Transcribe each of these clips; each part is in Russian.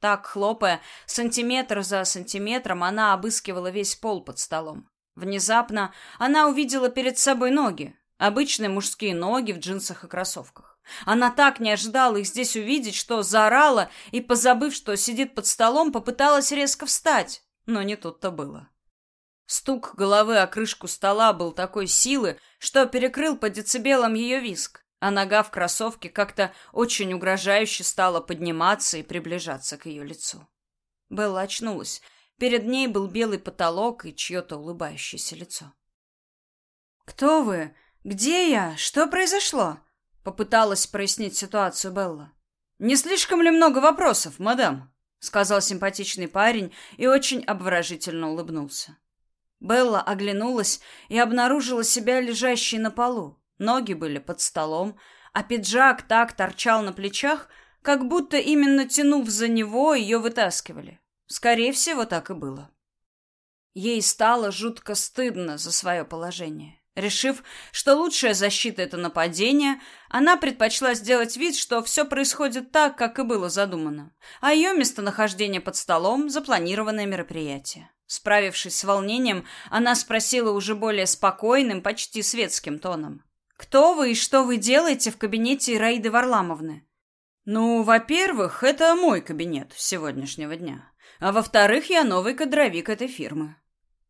Так, хлопая, сантиметр за сантиметром, она обыскивала весь пол под столом. Внезапно она увидела перед собой ноги, обычные мужские ноги в джинсах и кроссовках. Она так не ожидала их здесь увидеть, что заорала и, позабыв, что сидит под столом, попыталась резко встать, но не тут-то было. Стук головы о крышку стола был такой силы, что перекрыл по децибелам ее виск а нога в кроссовке как-то очень угрожающе стала подниматься и приближаться к ее лицу. Белла очнулась. Перед ней был белый потолок и чье-то улыбающееся лицо. «Кто вы? Где я? Что произошло?» Попыталась прояснить ситуацию Белла. «Не слишком ли много вопросов, мадам?» Сказал симпатичный парень и очень обворожительно улыбнулся. Белла оглянулась и обнаружила себя лежащей на полу. Ноги были под столом, а пиджак так торчал на плечах, как будто именно тянув за него, ее вытаскивали. Скорее всего, так и было. Ей стало жутко стыдно за свое положение. Решив, что лучшая защита — это нападение, она предпочла сделать вид, что все происходит так, как и было задумано, а ее местонахождение под столом — запланированное мероприятие. Справившись с волнением, она спросила уже более спокойным, почти светским тоном. Кто вы и что вы делаете в кабинете Ираиды Варламовны? Ну, во-первых, это мой кабинет сегодняшнего дня. А во-вторых, я новый кадровик этой фирмы.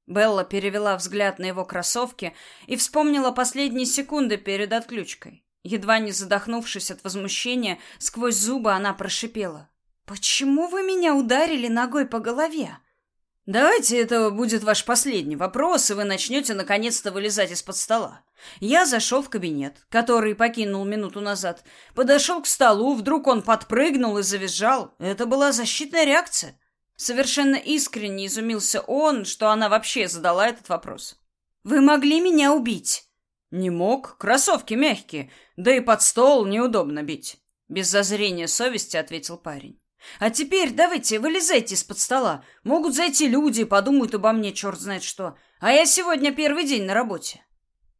Белла перевела взгляд на его кроссовки и вспомнила последние секунды перед отключкой. Едва не задохнувшись от возмущения, сквозь зубы она прошипела: "Почему вы меня ударили ногой по голове?" Давайте это будет ваш последний вопрос, и вы начнете наконец-то вылезать из-под стола. Я зашел в кабинет, который покинул минуту назад, подошел к столу, вдруг он подпрыгнул и завизжал. Это была защитная реакция. Совершенно искренне изумился он, что она вообще задала этот вопрос. Вы могли меня убить? Не мог. Кроссовки мягкие, да и под стол неудобно бить. Без зазрения совести ответил парень. А теперь давайте, вылезайте из-под стола. Могут зайти люди, подумают обо мне черт знает что. А я сегодня первый день на работе.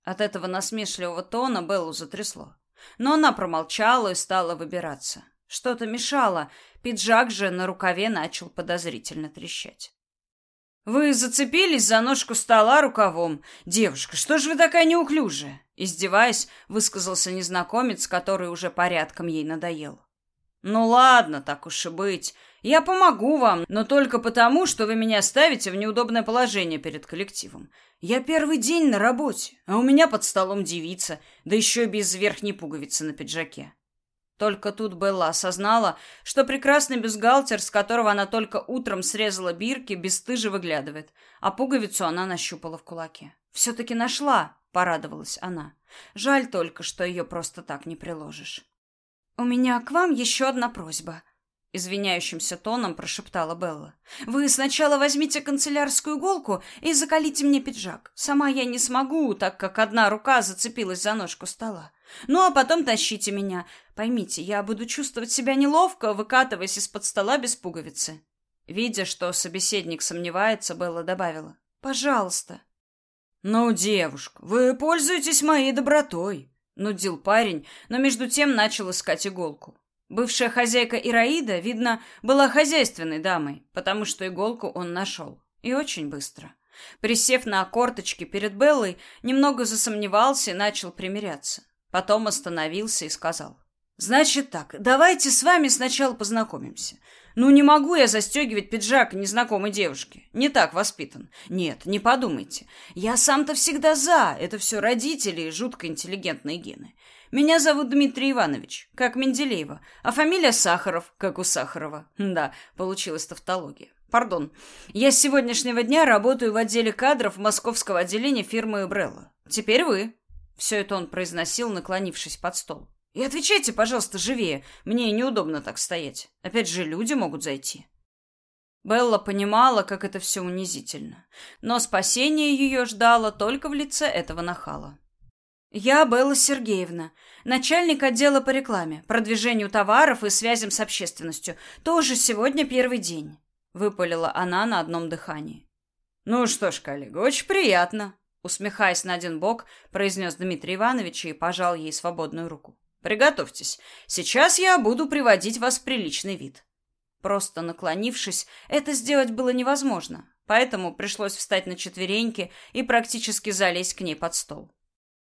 От этого насмешливого тона Беллу затрясло. Но она промолчала и стала выбираться. Что-то мешало. Пиджак же на рукаве начал подозрительно трещать. Вы зацепились за ножку стола рукавом. Девушка, что же вы такая неуклюжая? Издеваясь, высказался незнакомец, который уже порядком ей надоел. Ну ладно, так уж и быть. Я помогу вам, но только потому, что вы меня ставите в неудобное положение перед коллективом. Я первый день на работе, а у меня под столом девица, да еще без верхней пуговицы на пиджаке. Только тут Белла осознала, что прекрасный бюстгальтер, с которого она только утром срезала бирки, бесстыже выглядывает, а пуговицу она нащупала в кулаке. «Все-таки нашла», — порадовалась она. «Жаль только, что ее просто так не приложишь». «У меня к вам еще одна просьба», — извиняющимся тоном прошептала Белла. «Вы сначала возьмите канцелярскую иголку и закалите мне пиджак. Сама я не смогу, так как одна рука зацепилась за ножку стола. Ну, а потом тащите меня. Поймите, я буду чувствовать себя неловко, выкатываясь из-под стола без пуговицы». Видя, что собеседник сомневается, Белла добавила. «Пожалуйста». «Ну, девушка, вы пользуетесь моей добротой», нудил парень, но между тем начал искать иголку. Бывшая хозяйка Ираида, видно, была хозяйственной дамой, потому что иголку он нашел. И очень быстро. Присев на корточки перед Беллой, немного засомневался и начал примиряться. Потом остановился и сказал. «Значит так, давайте с вами сначала познакомимся. Ну, не могу я застегивать пиджак незнакомой девушке. Не так воспитан. Нет, не подумайте. Я сам-то всегда за. Это все родители и жутко интеллигентные гены. Меня зовут Дмитрий Иванович, как Менделеева, а фамилия Сахаров, как у Сахарова. Да, получилась тавтология. Пардон. Я с сегодняшнего дня работаю в отделе кадров московского отделения фирмы Брелла. Теперь вы. Все это он произносил, наклонившись под стол. И отвечайте, пожалуйста, живее. Мне неудобно так стоять. Опять же, люди могут зайти. Белла понимала, как это все унизительно, но спасение ее ждало только в лице этого нахала. Я Белла Сергеевна, начальник отдела по рекламе, продвижению товаров и связям с общественностью. Тоже сегодня первый день, выпалила она на одном дыхании. Ну что ж, коллега, очень приятно, усмехаясь на один бок, произнес Дмитрий Иванович и пожал ей свободную руку. Приготовьтесь. Сейчас я буду приводить вас в приличный вид. Просто наклонившись, это сделать было невозможно, поэтому пришлось встать на четвереньки и практически залезть к ней под стол.